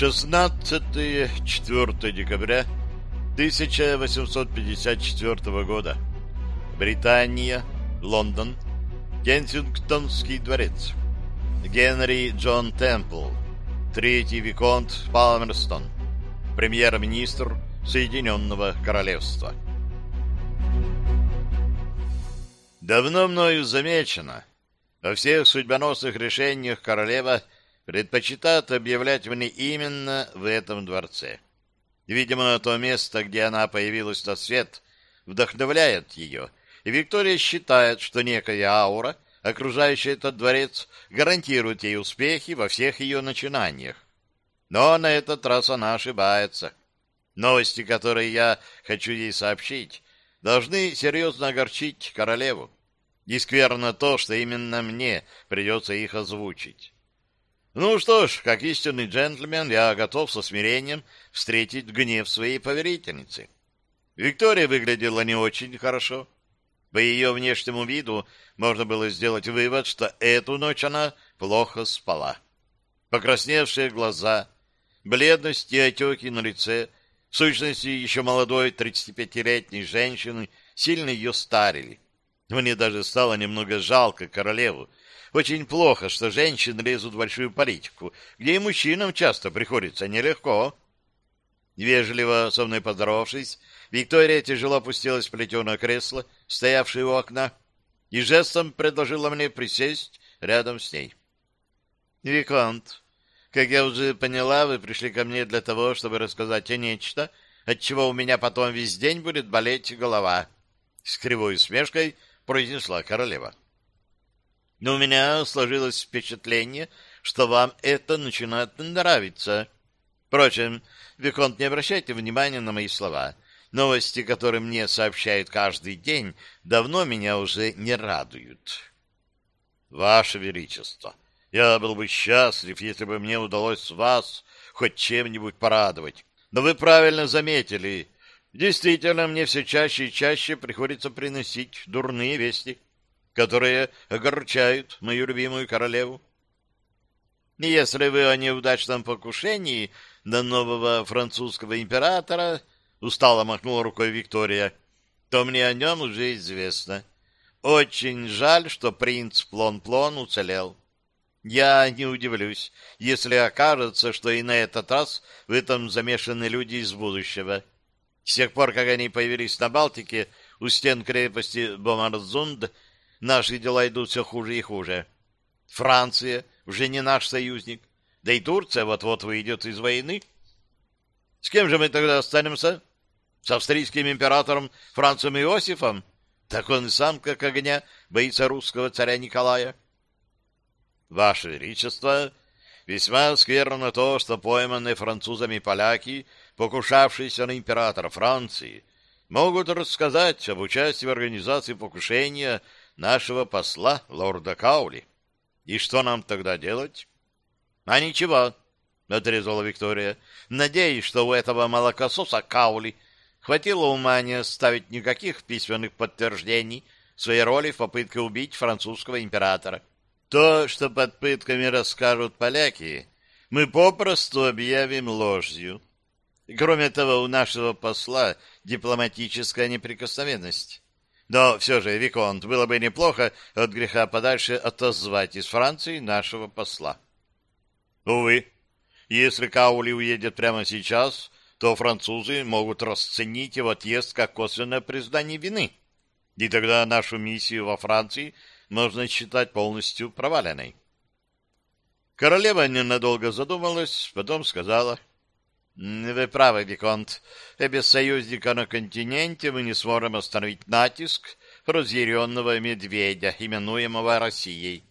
16-4 декабря 1854 года. Британия, Лондон, Кенсингтонский дворец. Генри Джон Темпл, третий виконт Палмерстон, премьер-министр Соединенного Королевства. Давно мною замечено, во всех судьбоносных решениях королева предпочитает объявлять мне именно в этом дворце. Видимо, то место, где она появилась на свет, вдохновляет ее, и Виктория считает, что некая аура, окружающая этот дворец, гарантирует ей успехи во всех ее начинаниях. Но на этот раз она ошибается. Новости, которые я хочу ей сообщить, должны серьезно огорчить королеву. И скверно то, что именно мне придется их озвучить. Ну что ж, как истинный джентльмен, я готов со смирением встретить гнев своей поверительницы. Виктория выглядела не очень хорошо. По ее внешнему виду можно было сделать вывод, что эту ночь она плохо спала. Покрасневшие глаза, бледность и отеки на лице, в сущности, еще молодой 35-летней женщины сильно ее старили. Мне даже стало немного жалко королеву. Очень плохо, что женщины лезут в большую политику, где и мужчинам часто приходится нелегко. Вежливо со мной поздоровавшись, Виктория тяжело опустилась в плетеное кресло, стоявшее у окна, и жестом предложила мне присесть рядом с ней. — Виконт, как я уже поняла, вы пришли ко мне для того, чтобы рассказать о нечто, от чего у меня потом весь день будет болеть голова. С кривой усмешкой — произнесла королева. Но у меня сложилось впечатление, что вам это начинает нравиться. Впрочем, Виконт, не обращайте внимания на мои слова. Новости, которые мне сообщают каждый день, давно меня уже не радуют. Ваше Величество, я был бы счастлив, если бы мне удалось вас хоть чем-нибудь порадовать. Но вы правильно заметили, Действительно, мне все чаще и чаще приходится приносить дурные вести, которые огорчают мою любимую королеву. Если вы о неудачном покушении на нового французского императора, устало махнула рукой Виктория, то мне о нем уже известно. Очень жаль, что принц Плон-Плон уцелел. Я не удивлюсь, если окажется, что и на этот раз в этом замешаны люди из будущего — с тех пор, как они появились на Балтике, у стен крепости Бомарзунд, наши дела идут все хуже и хуже. Франция уже не наш союзник, да и Турция вот-вот выйдет из войны. С кем же мы тогда останемся? С австрийским императором Францем Иосифом? Так он и сам, как огня, боится русского царя Николая. Ваше Величество, весьма скверно то, что пойманные французами поляки покушавшиеся на императора Франции, могут рассказать об участии в организации покушения нашего посла, лорда Каули. И что нам тогда делать? — А ничего, — отрезала Виктория. — Надеюсь, что у этого молокососа Каули хватило ума не оставить никаких письменных подтверждений своей роли в попытке убить французского императора. То, что под пытками расскажут поляки, мы попросту объявим ложью. Кроме того, у нашего посла дипломатическая неприкосновенность. Но все же, Виконт, было бы неплохо от греха подальше отозвать из Франции нашего посла. Увы, если Каули уедет прямо сейчас, то французы могут расценить его отъезд как косвенное признание вины. И тогда нашу миссию во Франции можно считать полностью проваленной. Королева ненадолго задумалась, потом сказала — вы правы, Виконт. И без союзника на континенте мы не сможем остановить натиск разъяренного медведя, именуемого Россией.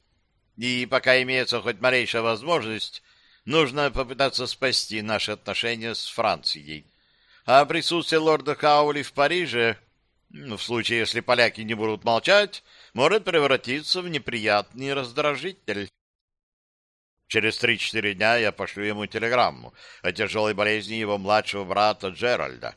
И пока имеется хоть малейшая возможность, нужно попытаться спасти наши отношения с Францией. А присутствие лорда Каули в Париже, ну, в случае, если поляки не будут молчать, может превратиться в неприятный раздражитель. Через три-четыре дня я пошлю ему телеграмму о тяжелой болезни его младшего брата Джеральда.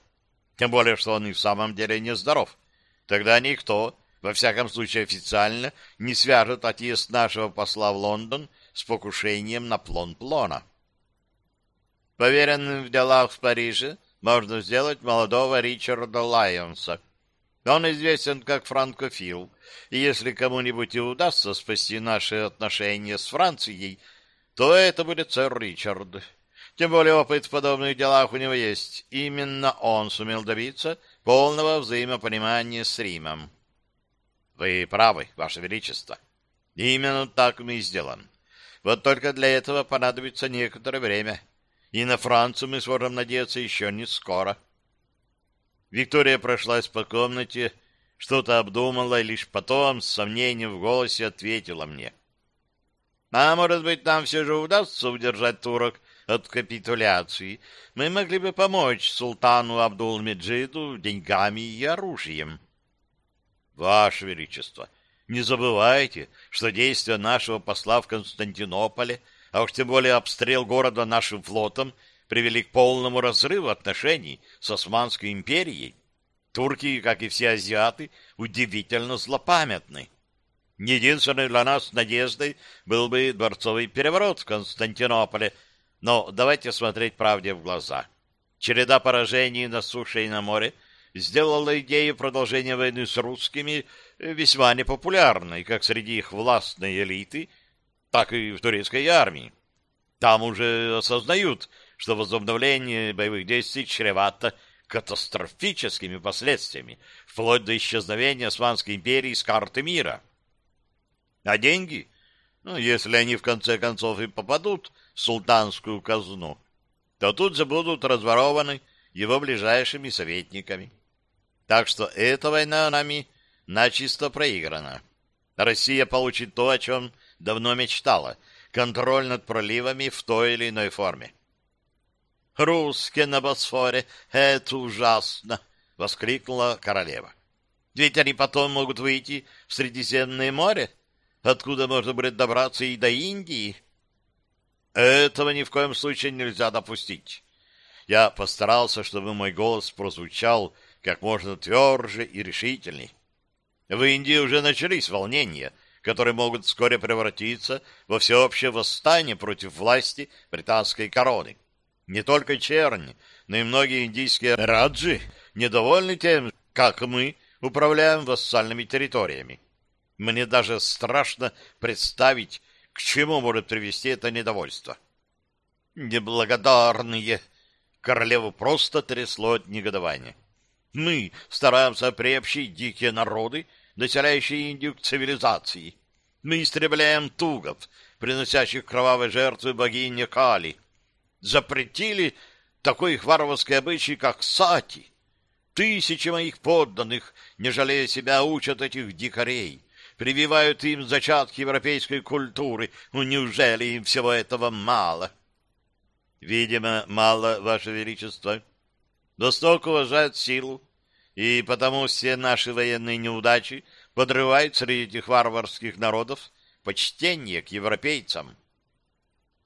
Тем более, что он и в самом деле нездоров. Тогда никто, во всяком случае официально, не свяжет отъезд нашего посла в Лондон с покушением на плон Плона. Поверенным в делах в Париже можно сделать молодого Ричарда Лайонса. Он известен как франкофил, и если кому-нибудь и удастся спасти наши отношения с Францией, то это будет сэр Ричард. Тем более опыт в подобных делах у него есть. Именно он сумел добиться полного взаимопонимания с Римом. Вы правы, Ваше Величество. Именно так мы и сделаем. Вот только для этого понадобится некоторое время. И на Францию мы сможем надеяться еще не скоро. Виктория прошлась по комнате, что-то обдумала и лишь потом с сомнением в голосе ответила мне. А может быть, нам все же удастся удержать турок от капитуляции? Мы могли бы помочь султану Абдул-Меджиду деньгами и оружием. Ваше Величество, не забывайте, что действия нашего посла в Константинополе, а уж тем более обстрел города нашим флотом, привели к полному разрыву отношений с Османской империей. Турки, как и все азиаты, удивительно злопамятны. Единственной для нас надеждой был бы дворцовый переворот в Константинополе, но давайте смотреть правде в глаза. Череда поражений на суше и на море сделала идею продолжения войны с русскими весьма непопулярной как среди их властной элиты, так и в турецкой армии. Там уже осознают, что возобновление боевых действий чревато катастрофическими последствиями, вплоть до исчезновения Османской империи с карты мира. А деньги, ну, если они в конце концов и попадут в султанскую казну, то тут же будут разворованы его ближайшими советниками. Так что эта война нами начисто проиграна. Россия получит то, о чем давно мечтала — контроль над проливами в той или иной форме. «Русские на Босфоре — это ужасно!» — воскликнула королева. «Ведь они потом могут выйти в Средиземное море, откуда можно будет добраться и до Индии». «Этого ни в коем случае нельзя допустить». Я постарался, чтобы мой голос прозвучал как можно тверже и решительней. В Индии уже начались волнения, которые могут вскоре превратиться во всеобщее восстание против власти британской короны. Не только черни, но и многие индийские раджи недовольны тем, как мы управляем вассальными территориями. Мне даже страшно представить, к чему может привести это недовольство. Неблагодарные! Королеву просто трясло от негодования. Мы стараемся приобщить дикие народы, населяющие Индию к цивилизации. Мы истребляем тугов, приносящих кровавые жертвы богине Кали запретили такой их варварской обычай, как сати. Тысячи моих подданных, не жалея себя, учат этих дикарей, прививают им зачатки европейской культуры. Ну, неужели им всего этого мало? Видимо, мало, Ваше Величество. Восток уважает силу, и потому все наши военные неудачи подрывают среди этих варварских народов почтение к европейцам.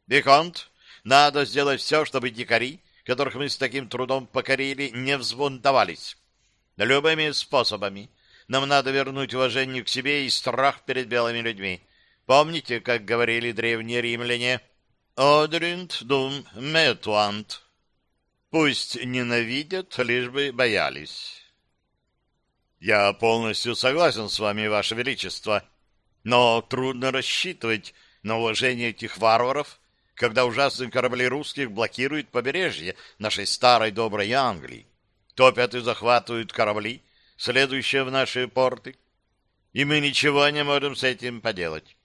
Виконт, надо сделать все, чтобы дикари, которых мы с таким трудом покорили, не взбунтовались. Любыми способами. Нам надо вернуть уважение к себе и страх перед белыми людьми. Помните, как говорили древние римляне? «Одринт дум метуант». Пусть ненавидят, лишь бы боялись. Я полностью согласен с вами, Ваше Величество, но трудно рассчитывать на уважение этих варваров, когда ужасные корабли русских блокируют побережье нашей старой доброй Англии, топят и захватывают корабли, следующие в наши порты. И мы ничего не можем с этим поделать.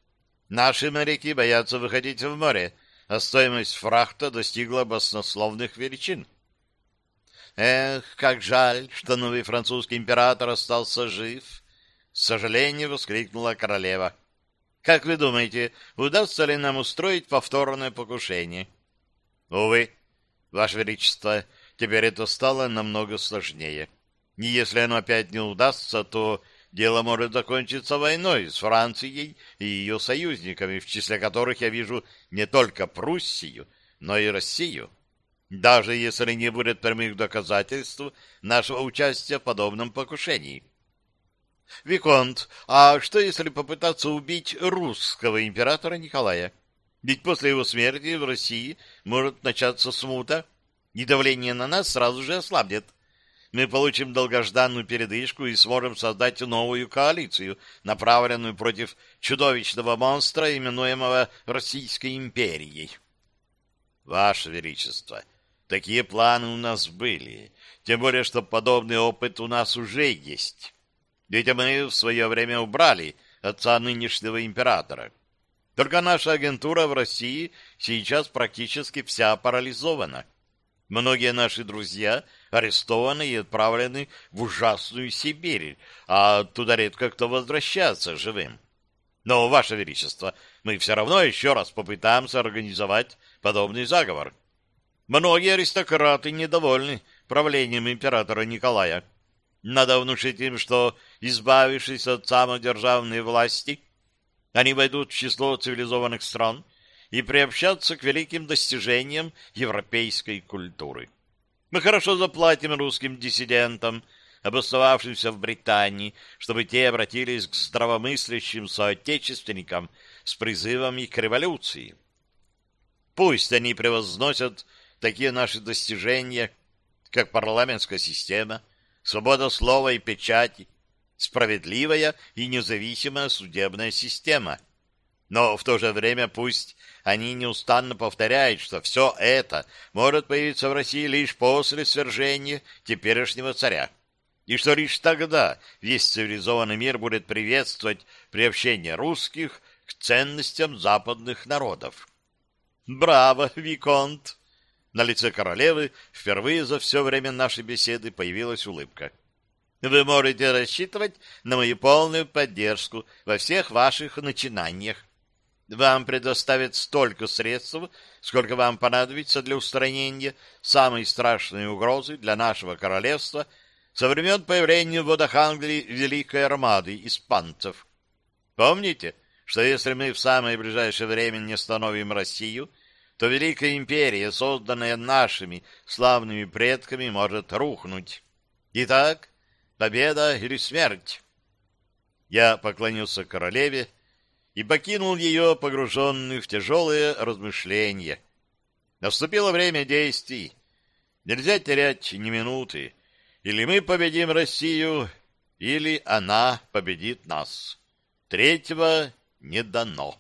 Наши моряки боятся выходить в море, а стоимость фрахта достигла баснословных величин. Эх, как жаль, что новый французский император остался жив! С сожалением воскликнула королева. Как вы думаете, удастся ли нам устроить повторное покушение? Увы, Ваше Величество, теперь это стало намного сложнее. И если оно опять не удастся, то дело может закончиться войной с Францией и ее союзниками, в числе которых я вижу не только Пруссию, но и Россию. Даже если не будет прямых доказательств нашего участия в подобном покушении. Виконт, а что если попытаться убить русского императора Николая? Ведь после его смерти в России может начаться смута, и давление на нас сразу же ослабнет. Мы получим долгожданную передышку и сможем создать новую коалицию, направленную против чудовищного монстра, именуемого Российской империей. Ваше Величество, такие планы у нас были, тем более, что подобный опыт у нас уже есть. Ведь мы в свое время убрали отца нынешнего императора. Только наша агентура в России сейчас практически вся парализована. Многие наши друзья арестованы и отправлены в ужасную Сибирь, а оттуда редко кто возвращается живым. Но, Ваше Величество, мы все равно еще раз попытаемся организовать подобный заговор. Многие аристократы недовольны правлением императора Николая. Надо внушить им, что, избавившись от самодержавной власти, они войдут в число цивилизованных стран и приобщаться к великим достижениям европейской культуры. Мы хорошо заплатим русским диссидентам, обосновавшимся в Британии, чтобы те обратились к здравомыслящим соотечественникам с призывами к революции. Пусть они превозносят такие наши достижения, как парламентская система, свобода слова и печати, справедливая и независимая судебная система. Но в то же время пусть они неустанно повторяют, что все это может появиться в России лишь после свержения теперешнего царя, и что лишь тогда весь цивилизованный мир будет приветствовать приобщение русских к ценностям западных народов. «Браво, Виконт!» На лице королевы впервые за все время нашей беседы появилась улыбка. Вы можете рассчитывать на мою полную поддержку во всех ваших начинаниях. Вам предоставят столько средств, сколько вам понадобится для устранения самой страшной угрозы для нашего королевства со времен появления в водах Англии Великой Армады испанцев. Помните, что если мы в самое ближайшее время не остановим Россию, то Великая Империя, созданная нашими славными предками, может рухнуть. Итак, Победа или смерть? Я поклонился королеве и покинул ее, погруженный в тяжелые размышления. Наступило время действий. Нельзя терять ни минуты. Или мы победим Россию, или она победит нас. Третьего не дано.